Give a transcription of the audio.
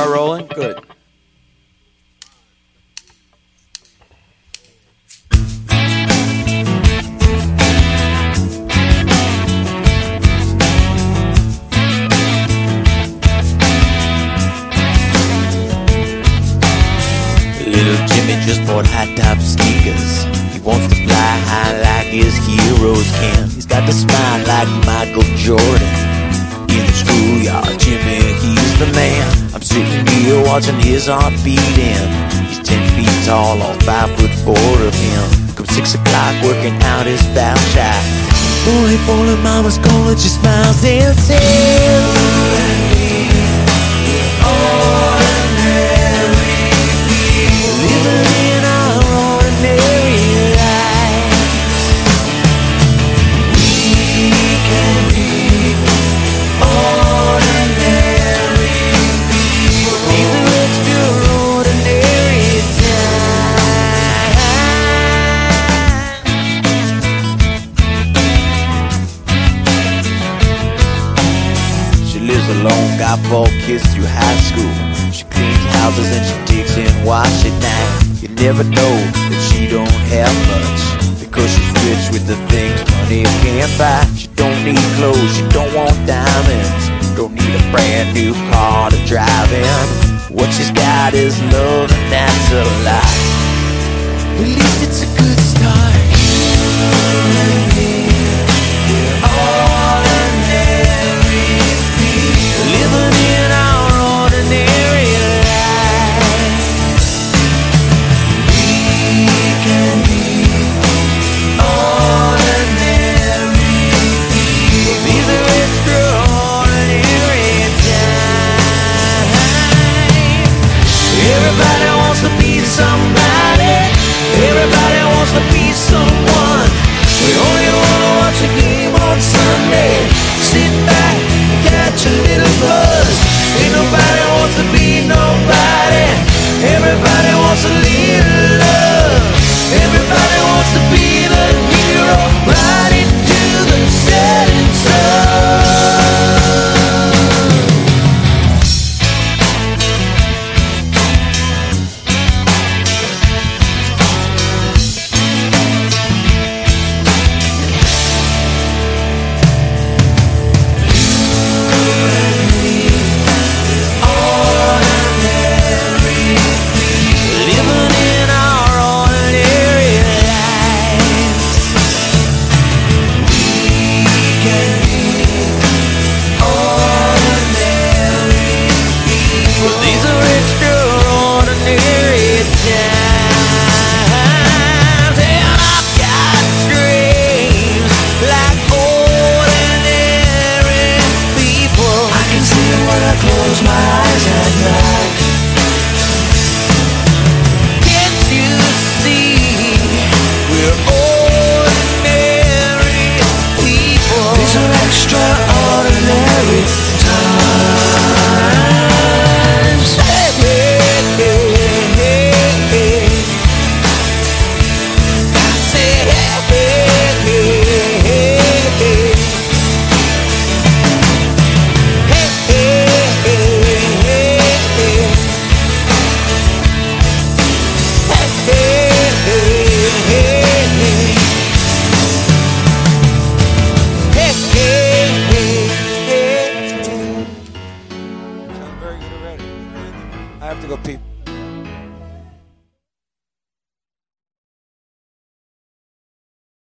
are rolling? Good. Little Jimmy just bought high top sneakers. He wants to fly high like his heroes can. He's got to smile like Michael Jordan. In the schoolyard, Jimmy, the man. I'm sitting here watching his heart beating. He's ten feet tall, all five foot four of him. Come six o'clock, working out his foul shot. Boy, falling mama's gonna just smiles and Living four kids through high school. She cleans houses and she digs in wash at night. You never know that she don't have much because she's rich with the things money can't buy. She don't need clothes, she don't want diamonds, don't need a brand new car to drive in. What she's got is love, and that's a lie. At least it's a good start. Close my I have to go pee.